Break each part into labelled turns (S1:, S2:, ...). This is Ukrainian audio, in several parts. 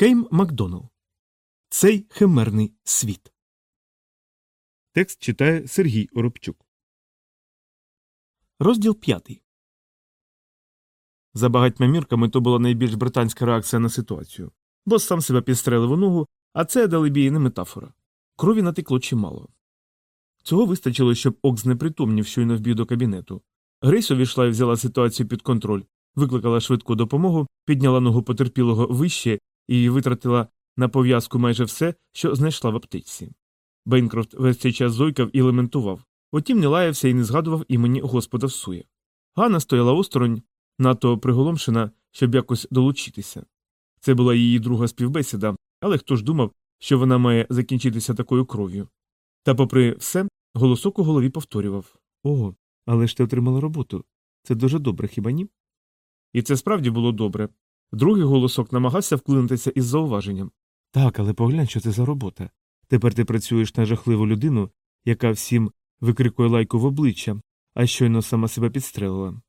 S1: Кейм Макдоннелл. Цей химерний світ.
S2: Текст читає Сергій Оробчук.
S1: Розділ п'ятий. За багатьма мірками то була найбільш британська реакція на ситуацію. Бос сам себе підстрелив у ногу, а це далебій не метафора. Крові натекло чимало. Цього вистачило, щоб Окс знепритомнів щойно вбіг до кабінету. Грейс увійшла і взяла ситуацію під контроль, викликала швидку допомогу, підняла ногу потерпілого вище і витратила на пов'язку майже все, що знайшла в аптечці. Бейнкрофт весь цей час зойкав і лементував, Утім, не лаявся і не згадував імені Господа всує. Ганна стояла осторонь, надто приголомшена, щоб якось долучитися. Це була її друга співбесіда, але хто ж думав, що вона має закінчитися такою кров'ю. Та, попри все, голосок у голові повторював Ого, але ж ти отримала роботу. Це дуже добре, хіба ні? І це справді було добре. Другий голосок намагався вклинитися із зауваженням. Так, але поглянь, що це за робота. Тепер ти працюєш на жахливу людину, яка всім викрикує лайку в обличчя, а щойно сама себе підстрелила.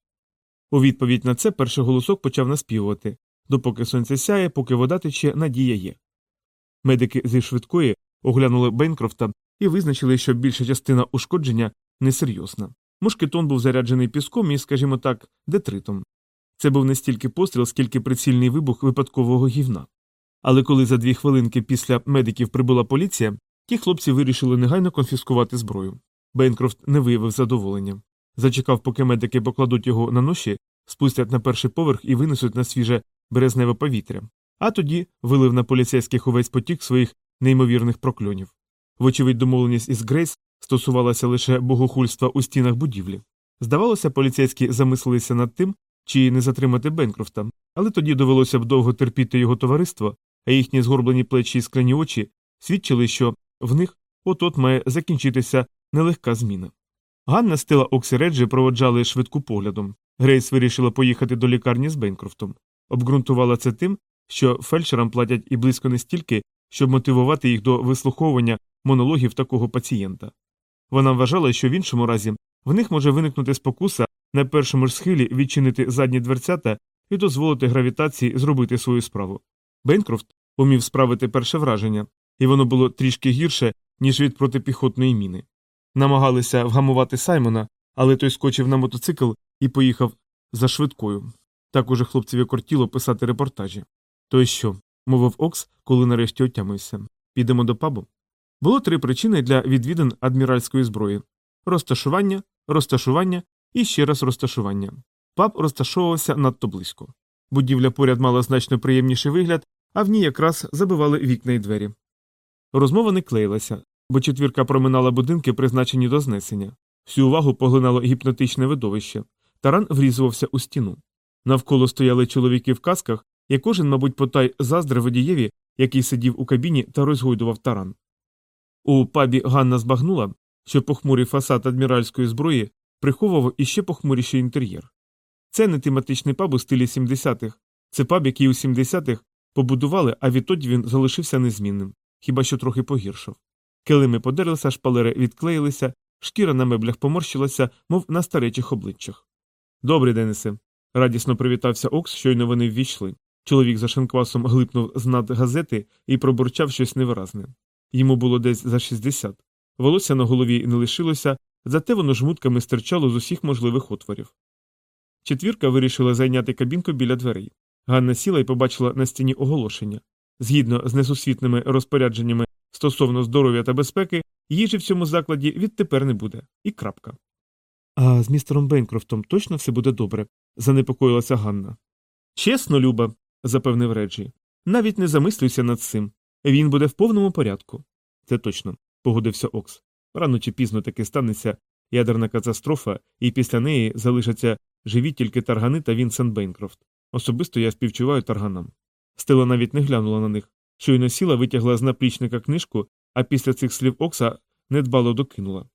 S1: У відповідь на це перший голосок почав наспівувати допоки сонце сяє, поки вода тече, надія є. Медики зі швидкої оглянули Бейнкрофта і визначили, що більша частина ушкодження несерйозна. Мушкетон був заряджений піском і, скажімо так, детритом. Це був не стільки постріл, скільки прицільний вибух випадкового гівна. Але коли за дві хвилинки після медиків прибула поліція, ті хлопці вирішили негайно конфіскувати зброю. Бейнкрофт не виявив задоволення. Зачекав, поки медики покладуть його на ноші, спустять на перший поверх і винесуть на свіже березневе повітря, а тоді вилив на поліцейських увесь потік своїх неймовірних прокльонів. Вочевидь, домовленість із Грейс стосувалася лише богохульства у стінах будівлі. Здавалося, поліцейські замислилися над тим, чи не затримати Бенкрофта, але тоді довелося б довго терпіти його товариство, а їхні згорблені плечі і скляні очі свідчили, що в них от от має закінчитися нелегка зміна. Ганна стила Оксі Реджі проводжали швидку поглядом. Грейс вирішила поїхати до лікарні з Бенкрофтом. Обґрунтувала це тим, що фельдшерам платять і близько не стільки, щоб мотивувати їх до вислуховування монологів такого пацієнта. Вона вважала, що в іншому разі в них може виникнути спокуса на першому ж схилі відчинити задні дверцята і дозволити гравітації зробити свою справу. Бенкрофт умів справити перше враження, і воно було трішки гірше, ніж від протипіхотної міни. Намагалися вгамувати Саймона, але той скочив на мотоцикл і поїхав за швидкою. Так уже хлопцеві кортіло писати репортажі. То й що? мовив Окс, коли нарешті отямився. Підемо до пабу. Було три причини для відвідин адміральської зброї розташування, розташування і ще раз розташування. Паб розташовувався надто близько. Будівля поряд мала значно приємніший вигляд, а в ній якраз забивали вікна й двері. Розмова не клеїлася, бо четвірка проминала будинки, призначені до знесення. Всю увагу поглинало гіпнотичне видовище. Таран врізувався у стіну. Навколо стояли чоловіки в касках, і кожен, мабуть, потай заздри водієві, який сидів у кабіні та розгойдував таран. У пабі Ганна збагнула, що похмурий фасад адміральської зброї приховував іще похмуріший інтер'єр. Це не тематичний паб у стилі 70-х, це паб, який у 70-х побудували, а відтоді він залишився незмінним, хіба що трохи погіршав. Килими подерлися, шпалери відклеїлися, шкіра на меблях поморщилася, мов на старечих обличчях. Добрий, Денисе. радісно привітався Окс, щойно вони ввійшли. Чоловік за шинквасом глипнув з над газети і пробурчав щось невиразне. Йому було десь за 60. Волосся на голові не лишилося, зате воно жмутками стирчало з усіх можливих отворів. Четвірка вирішила зайняти кабінку біля дверей. Ганна сіла і побачила на стіні оголошення. Згідно з несусвітними розпорядженнями стосовно здоров'я та безпеки, їжі в цьому закладі відтепер не буде. І крапка. А з містером Бенкрофтом точно все буде добре? занепокоїлася Ганна. Чесно, Люба, запевнив Реджі. Навіть не замислюйся над цим. Він буде в повному порядку. Це точно, погодився Окс. Рано чи пізно таки станеться ядерна катастрофа, і після неї залишаться живі тільки таргани та Вінсент Бейнкрофт. Особисто я співчуваю тарганам. Стела навіть не глянула на них. Щойно сіла, витягла з наплічника книжку, а після цих слів Окса недбало докинула.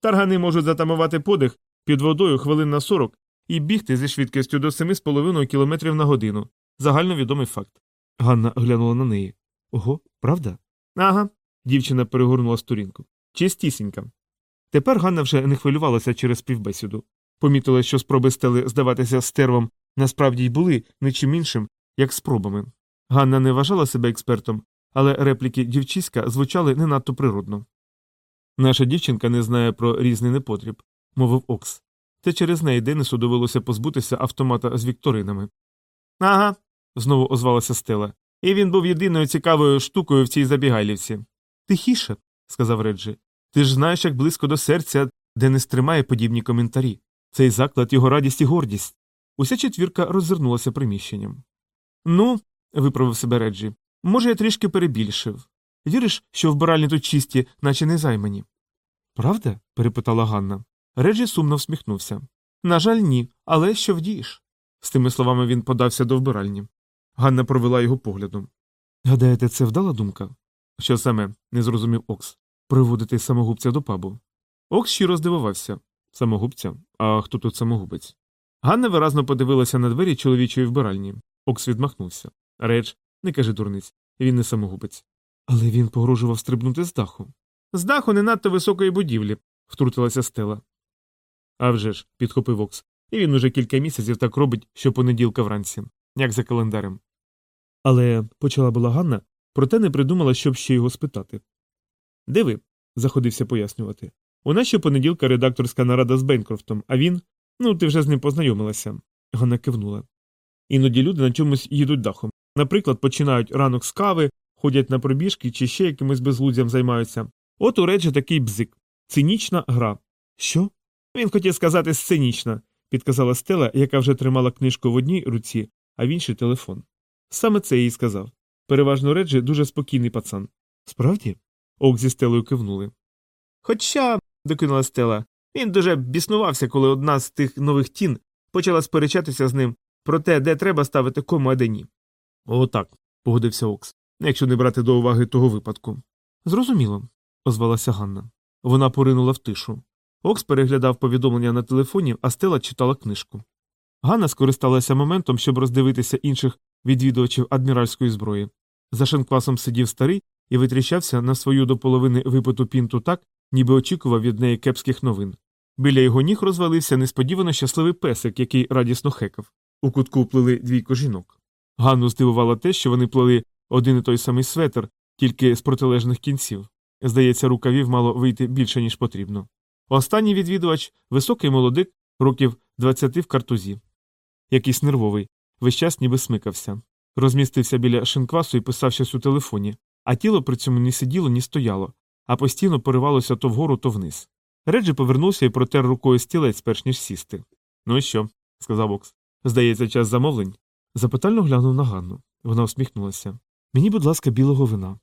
S1: Таргани можуть затамувати подих під водою хвилин на 40 і бігти зі швидкістю до 7,5 км на годину. Загальновідомий факт. Ганна глянула на неї. Ого, правда? Ага. Дівчина перегорнула сторінку. Чистісінька. Тепер Ганна вже не хвилювалася через співбесіду. Помітила, що спроби стели здаватися стервом насправді й були нічим іншим, як спробами. Ганна не вважала себе експертом, але репліки дівчиська звучали не надто природно. Наша дівчинка не знає про різний непотріб, мовив Окс. Це через неї Денису довелося позбутися автомата з вікторинами. Ага, знову озвалася Стела. І він був єдиною цікавою штукою в цій забігайлівці. Тихіше, сказав Реджі. Ти ж знаєш, як близько до серця, Денис тримає подібні коментарі. Цей заклад його радість і гордість. Уся четвірка роззирнулася приміщенням. Ну, виправив себе Реджі, може, я трішки перебільшив. Віриш, що вбиральні тут чисті, наче не займані? Правда? перепитала Ганна. Реджі сумно всміхнувся. На жаль, ні, але що вдієш? З тими словами він подався до вбиральні. Ганна провела його поглядом. Гадаєте, це вдала думка? Що саме, не зрозумів Окс. Приводити самогубця до пабу. Окс щиро здивувався. Самогубця? А хто тут самогубець? Ганна виразно подивилася на двері чоловічої вбиральні. Окс відмахнувся. Реч, не кажи дурниць, він не самогубець. Але він погрожував стрибнути з даху. З даху не надто високої будівлі, втрутилася стела. «А вже ж», – підхопив Окс. І він уже кілька місяців так робить, щопонеділка вранці, як за календарем. Але почала була Ганна, проте не придумала, щоб ще його спитати. Диви, заходився пояснювати. У нас щопонеділка редакторська нарада з Бенкрофтом, а він. Ну, ти вже з ним познайомилася. Ганна кивнула. Іноді люди на чомусь їдуть дахом. Наприклад, починають ранок з кави, ходять на пробіжки чи ще якимось безглуздям займаються. От у Реджі такий бзик. Цинічна гра. Що? Він хотів сказати сценічна, підказала Стела, яка вже тримала книжку в одній руці, а в іншій телефон. Саме це їй сказав. Переважно Реджі дуже спокійний пацан. Справді? Ок зі Стелою кивнули. Хоча, докинула Стела, він дуже біснувався, коли одна з тих нових тін почала сперечатися з ним про те, де треба ставити кому, а де ні. Отак, погодився Окс, якщо не брати до уваги того випадку. Зрозуміло, озвалася Ганна. Вона поринула в тишу. Окс переглядав повідомлення на телефоні, а Стела читала книжку. Ганна скористалася моментом, щоб роздивитися інших відвідувачів адміральської зброї. За шинквасом сидів старий і витріщався на свою до половини випиту пінту так, ніби очікував від неї кепських новин. Біля його ніг розвалився несподівано щасливий песик, який радісно хекав. У кутку плели двійко жінок. Ганну здивувало те, що вони плели один і той самий светр, тільки з протилежних кінців. Здається, рукавів мало вийти більше, ніж потрібно. Останній відвідувач високий молодик, років 20 в картузі. Якийсь нервовий, весь час ніби смикався. Розмістився біля шинквасу і писав щось у телефоні, а тіло при цьому ні сиділо, ні стояло, а постійно поривалося то вгору, то вниз. Реджі повернувся і протер рукою стілець, перш ніж сісти. Ну і що? сказав Окс. Здається, час замовлень. Запитально глянув на Ганну. Вона усміхнулася. Мені, будь ласка, білого вина.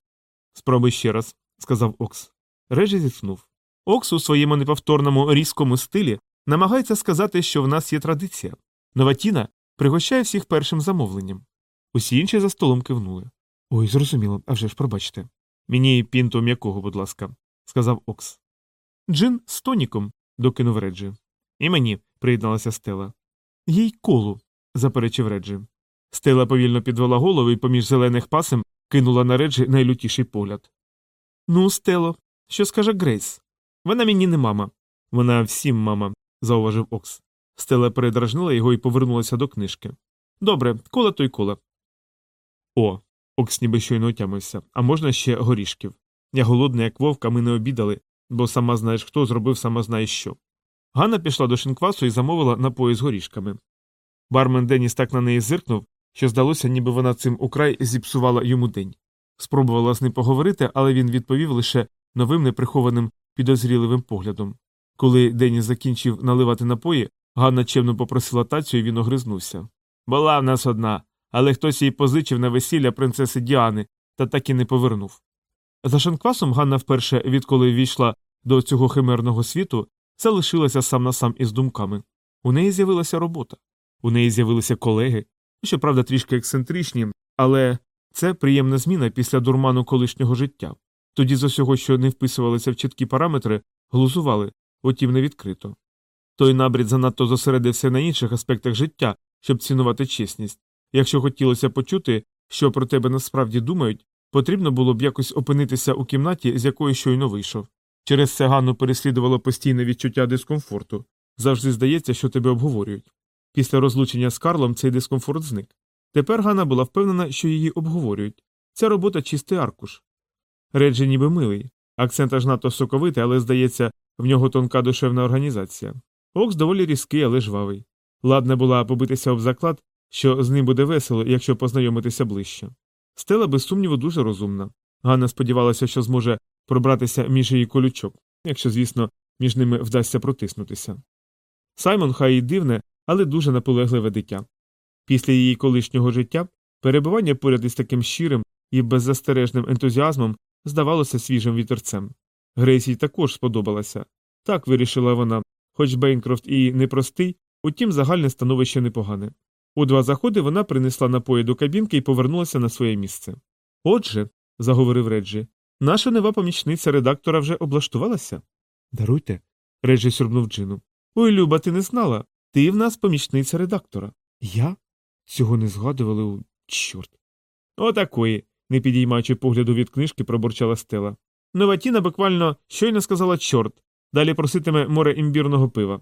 S1: Спробуй ще раз, сказав Окс. Реджі зітхнув. Окс у своєму неповторному різкому стилі намагається сказати, що в нас є традиція. Нова тіна пригощає всіх першим замовленням. Усі інші за столом кивнули. Ой, зрозуміло, а вже ж пробачте. Мені пінту м'якого, будь ласка, сказав Окс. Джин з тоніком, докинув Реджі. І мені, приєдналася Стела. Їй колу, заперечив Реджі. Стела повільно підвела голову і поміж зелених пасем кинула на Реджі найлютіший погляд. Ну, Стело, що скаже Грейс? Вона мені не мама. Вона всім мама, зауважив Окс. Стела передражнила його і повернулася до книжки. Добре, кола то й кола. О, Окс ніби щойно отямився, а можна ще горішків. Я голодний, як вовка, ми не обідали, бо сама знаєш хто зробив сама знаєш що. Ганна пішла до шинквасу і замовила напої з горішками. Бармен Деніс так на неї зиркнув, що здалося, ніби вона цим украй зіпсувала йому день. Спробувала з ним поговорити, але він відповів лише новим неприхованим підозріливим поглядом. Коли Деніс закінчив наливати напої, Ганна чемно попросила тацю, і він огризнувся. Була в нас одна, але хтось їй позичив на весілля принцеси Діани та так і не повернув. За шанквасом Ганна вперше, відколи війшла до цього химерного світу, залишилася сам на сам із думками. У неї з'явилася робота, у неї з'явилися колеги, щоправда, трішки ексцентричні, але це приємна зміна після дурману колишнього життя. Тоді з усього, що не вписувалися в чіткі параметри, глузували, утім не відкрито. Той набрід занадто зосередився на інших аспектах життя, щоб цінувати чесність. Якщо хотілося почути, що про тебе насправді думають, потрібно було б якось опинитися у кімнаті, з якої щойно вийшов. Через це Ганну переслідувало постійне відчуття дискомфорту. Завжди здається, що тебе обговорюють. Після розлучення з Карлом цей дискомфорт зник. Тепер Ганна була впевнена, що її обговорюють. Ця робота чистий аркуш. Реджі ніби милий, акцент аж надто соковитий, але, здається, в нього тонка душевна організація. Окс доволі різкий, але жвавий. Ладна була побитися об заклад, що з ним буде весело, якщо познайомитися ближче. Стела, без сумніву, дуже розумна. Ганна сподівалася, що зможе пробратися між її колючок, якщо, звісно, між ними вдасться протиснутися. Саймон, хай і дивне, але дуже наполегливе дитя. Після її колишнього життя перебування поряд із таким щирим і беззастережним ентузіазмом здавалося свіжим вітерцем. Грейсі також сподобалася. Так вирішила вона, хоч Бейнкрофт і непростий, утім загальне становище непогане. У два заходи вона принесла напої до кабінки і повернулася на своє місце. Отже, заговорив Реджі, наша нова помічниця редактора вже облаштувалася? Даруйте. Реджі сюрбнув Джину. Ой, Люба, ти не знала. Ти в нас помічниця редактора. Я? Цього не згадували у чорт. Отакої, не підіймаючи погляду від книжки, пробурчала стела. Нова Тіна буквально щойно сказала чорт, далі проситиме море імбірного пива.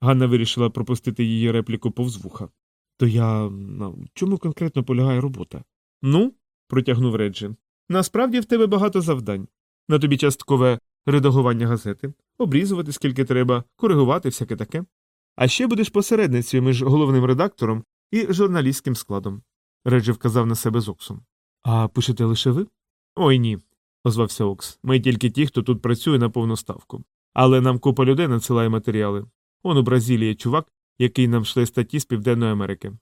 S1: Ганна вирішила пропустити її репліку повз вуха. То я. ну, чому конкретно полягає робота? Ну, протягнув Реджі. Насправді в тебе багато завдань. На тобі часткове редагування газети, обрізувати скільки треба, коригувати всяке таке. А ще будеш посередницею між головним редактором і журналістським складом. Реджі вказав на себе з Оксом. А пишете лише ви? Ой ні, озвався Окс. Ми тільки ті, хто тут працює на повну ставку. Але нам купа людей надсилає матеріали. Он у Бразилії чувак, який нам шле статті з Південної Америки.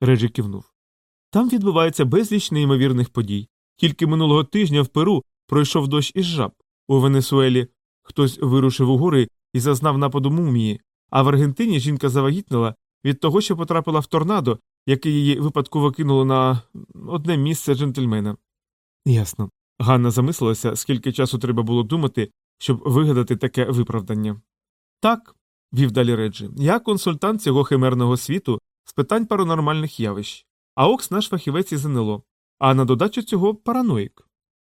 S1: Реджі кивнув. Там відбувається безліч неймовірних подій. Тільки минулого тижня в Перу пройшов дощ із жаб. У Венесуелі хтось вирушив у гори і зазнав нападу мумії, а в Аргентині жінка завагітнила від того, що потрапила в торнадо, яке її випадково кинуло на одне місце джентльмена. Ясно. Ганна замислилася, скільки часу треба було думати, щоб вигадати таке виправдання. Так, вів далі Реджі, я консультант цього химерного світу з питань паранормальних явищ, а Окс наш фахівець із НЛО, а на додачу цього параноїк.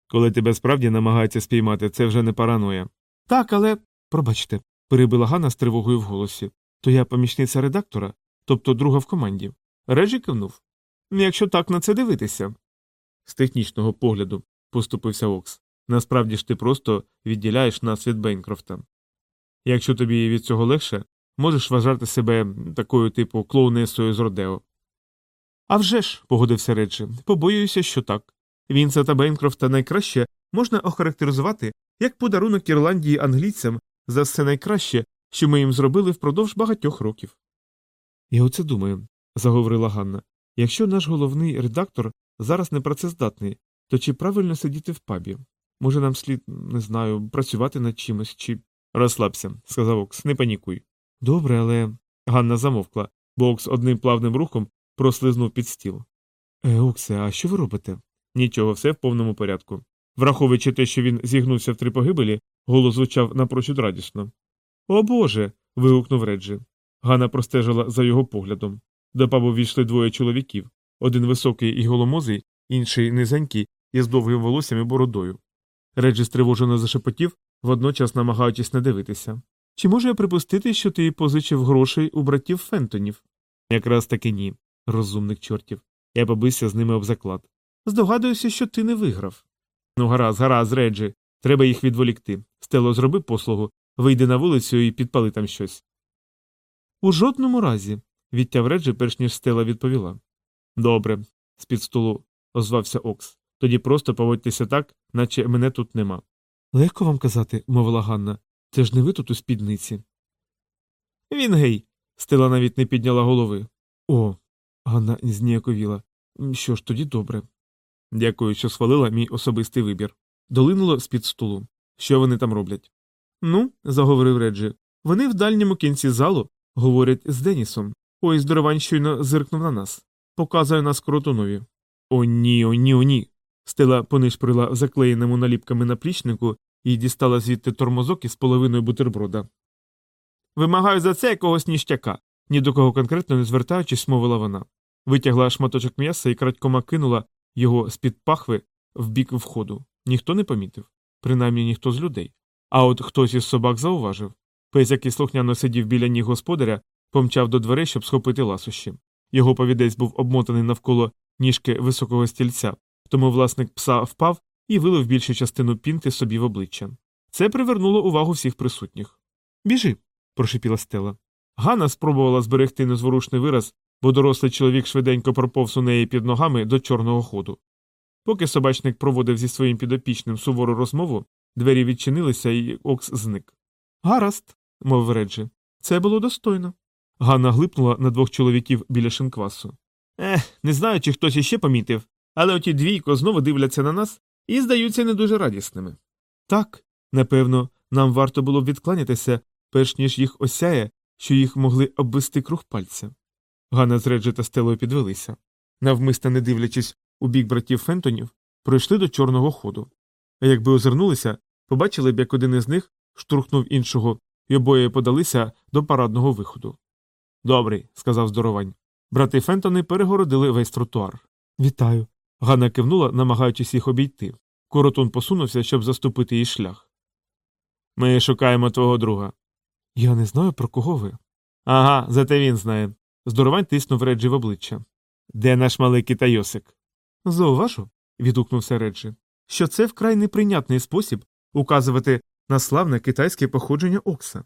S1: Коли тебе справді намагаються спіймати, це вже не параноя. Так, але. Пробачте, перебила Ганна з тривогою в голосі. То я помічниця редактора, тобто друга в команді. Реджі кивнув. Якщо так на це дивитися. З технічного погляду, поступився Окс. Насправді ж ти просто відділяєш нас від Бейнкрофта. Якщо тобі від цього легше, можеш вважати себе такою типу клоунесою з Родео. «А вже ж», – погодився Реджі, побоююся, що так. Вінса та Бейнкрофта найкраще можна охарактеризувати як подарунок Ірландії англійцям за все найкраще, що ми їм зробили впродовж багатьох років. Я оце думаю, заговорила Ганна. Якщо наш головний редактор зараз не працездатний, то чи правильно сидіти в пабі? Може, нам слід, не знаю, працювати над чимось, чи. Розслабся, сказав Окс, не панікуй. Добре, але. Ганна замовкла, бо Окс одним плавним рухом прослизнув під стіл. Е, Оксе, а що ви робите? Нічого, все в повному порядку. Враховуючи те, що він зігнувся в три погибелі, голос звучав напрочуд радісно. О Боже. вигукнув Реджі. Ганна простежила за його поглядом. До пабу війшли двоє чоловіків один високий і голомозий, інший низенький і з довгим волоссям і бородою. Реджі стривожено зашепотів, водночас намагаючись не дивитися. Чи можу я припустити, що ти позичив грошей у братів Фентонів? Якраз таки ні, розумник чортів. Я побився з ними об заклад. Здогадуюся, що ти не виграв. Ну, гаразд, гаразд, Реджі. Треба їх відволікти. Стело, зроби послугу, вийди на вулицю і підпали там щось. У жодному разі, відтяв Реджі, перш ніж стела відповіла. Добре, з під столу озвався Окс. Тоді просто поводьтеся так, наче мене тут нема. Легко вам казати, мовила Ганна. Це ж не ви тут у спідниці. Він гей. Стела навіть не підняла голови. О. Ганна зніяковіла. Що ж, тоді добре. Дякую, що схвалила мій особистий вибір. Долинуло з під столу. Що вони там роблять? Ну, заговорив Реджі. Вони в дальньому кінці залу говорять з Денісом. Ой, здоровань щойно зиркнув на нас. Показує нас кротунові. О, ні, о, ні, о, ні. Стела понишприла заклеєному наліпками наплічнику і дістала звідти тормозок із половиною бутерброда. Вимагаю за це якогось ніштяка, ні до кого конкретно не звертаючись, мовила вона. Витягла шматочок м'яса і крадькома кинула його з-під пахви в бік входу. Ніхто не помітив, принаймні ніхто з людей. А от хтось із собак зауважив. Пес, який слухняно сидів біля ніг господаря, помчав до дверей, щоб схопити ласощі. Його повідець був обмотаний навколо ніжки високого стільця, тому власник пса впав і вилив більшу частину пінти собі в обличчя. Це привернуло увагу всіх присутніх. Біжи, прошипіла стела. Ганна спробувала зберегти незворушний вираз, бо дорослий чоловік швиденько проповз у неї під ногами до чорного ходу. Поки собачник проводив зі своїм підопічним сувору розмову, двері відчинилися і Окс зник. Гаразд, мовив Реджі. Це було достойно. Ганна глипнула на двох чоловіків біля шинквасу. Ех, не знаю, чи хтось іще помітив, але оті двійко знову дивляться на нас і здаються не дуже радісними. Так, напевно, нам варто було б відкланятися, перш ніж їх осяє, що їх могли обвести круг пальця. Ганна з Реджі та Стелою підвелися. Навмисно не дивлячись у бік братів Фентонів, пройшли до чорного ходу. А якби озирнулися, побачили б, як один із них штурхнув іншого, і обоє подалися до парадного виходу. Добрий, сказав здоровань. Брати Фентони перегородили весь тротуар. Вітаю. Ганна кивнула, намагаючись їх обійти. Коротун посунувся, щоб заступити їй шлях. Ми шукаємо твого друга. Я не знаю, про кого ви. Ага, зате він знає. Здоровань тиснув Реджі в обличчя. Де наш малий китайосик? Зауважу, відгукнувся Реджі, що це вкрай неприйнятний спосіб указувати на славне китайське походження Окса.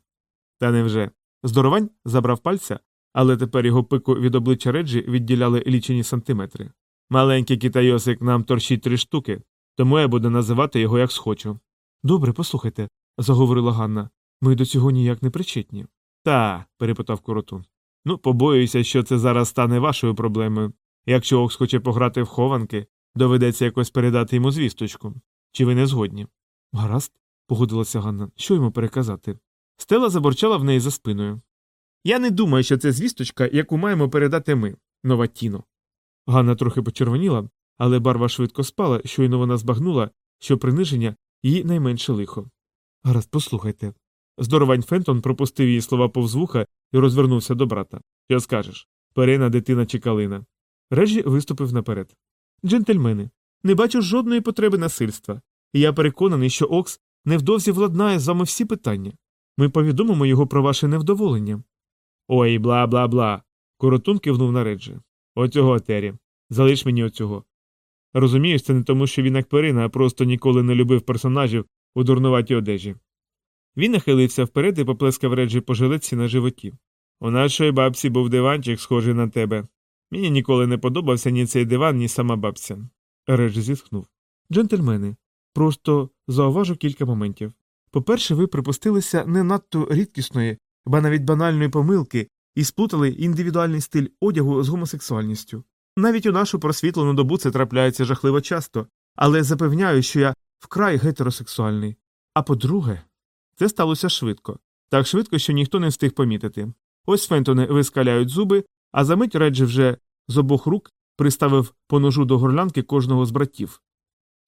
S1: Та невже? Здоровань забрав пальця, але тепер його пику від обличчя Реджі відділяли лічені сантиметри. Маленький китайосик нам торчить три штуки, тому я буду називати його як схочу. Добре, послухайте, заговорила Ганна. Ми до цього ніяк не причетні. Та, перепитав коротун. Ну, побоююся, що це зараз стане вашою проблемою. Якщо Окс хоче пограти в хованки, доведеться якось передати йому звісточку. Чи ви не згодні? Гаразд, погодилася Ганна. Що йому переказати? Стела заборчала в неї за спиною. Я не думаю, що це звісточка, яку маємо передати ми, нова Тіно. Ганна трохи почервоніла, але барва швидко спала, щойно вона збагнула, що приниження її найменше лихо. Гаразд, послухайте. Здоровань Фентон пропустив її слова повз вуха і розвернувся до брата. Що скажеш? Перина дитина чи калина. Реджі виступив наперед. Джентльмени, не бачу жодної потреби насильства, я переконаний, що Окс невдовзі владнає з вами всі питання. Ми повідомимо його про ваше невдоволення. Ой, бла бла бла. Коротун кивнув на Реджі. Оцього Террі. Залиш мені оцього. Розумієш, це не тому, що він як перина, а просто ніколи не любив персонажів у дурнуватій одежі. Він нахилився вперед і поплескав Реджі по жилетці на животі. У нашої бабці був диванчик, схожий на тебе. Мені ніколи не подобався ні цей диван, ні сама бабця. Реджі зітхнув. Джентльмени, просто зауважу кілька моментів. По-перше, ви припустилися не надто рідкісної, ба навіть банальної помилки і сплутали індивідуальний стиль одягу з гомосексуальністю. Навіть у нашу просвітлену добу це трапляється жахливо часто, але запевняю, що я вкрай гетеросексуальний. А по-друге, це сталося швидко, так швидко, що ніхто не встиг помітити. Ось фентони вискаляють зуби, а за мить Реджі вже з обох рук приставив по ножу до горлянки кожного з братів.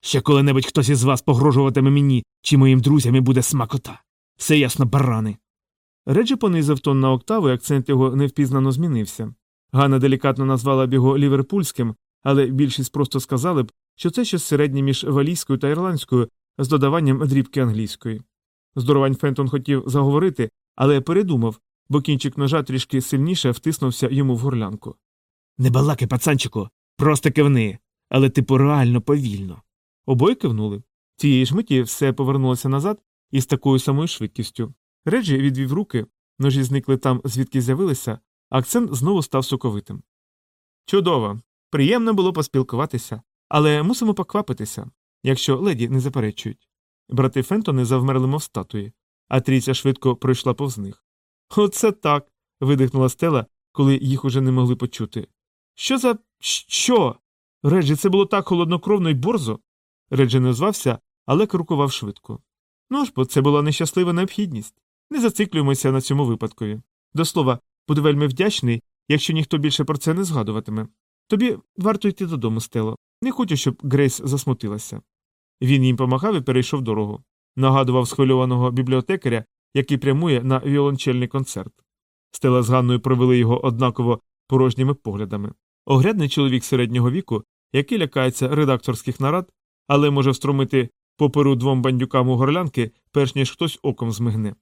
S1: Ще коли-небудь хтось із вас погрожуватиме мені чи моїм друзям і буде смакота. Все ясно, барани. Реджі понизив тон на октаву, і акцент його невпізнано змінився. Ганна делікатно назвала б його ліверпульським, але більшість просто сказали б, що це щось середнє між валійською та ірландською з додаванням дрібки англійської. Здоровань Фентон хотів заговорити, але передумав, бо кінчик ножа трішки сильніше втиснувся йому в горлянку. Не балаки, пацанчику, просто кивни, але типу реально повільно. Обоє кивнули. Цієї ж миті все повернулося назад із такою самою швидкістю. Реджі відвів руки, ножі зникли там, звідки з'явилися, акцент знову став соковитим. Чудово. Приємно було поспілкуватися, але мусимо поквапитися, якщо леді не заперечують. Брати Фентони завмерли, мов статуї, а трійця швидко пройшла повз них. Оце так. видихнула стела, коли їх уже не могли почути. Що за. що? Реджі, це було так холоднокровно й борзо. Реджі не звався, але крокував швидко. Ну ж бо це була нещаслива необхідність. Не зациклюємося на цьому випадкові. До слова, буду вельми вдячний, якщо ніхто більше про це не згадуватиме. Тобі варто йти додому, Стело. Не хочу, щоб Грейс засмутилася. Він їм помагав і перейшов дорогу. Нагадував схвильованого бібліотекаря, який прямує на віолончельний концерт. Стела з Ганною провели його однаково порожніми поглядами. Огрядний чоловік середнього віку, який лякається редакторських нарад, але може встромити поперу двом бандюкам у горлянки, перш ніж хтось оком змигне.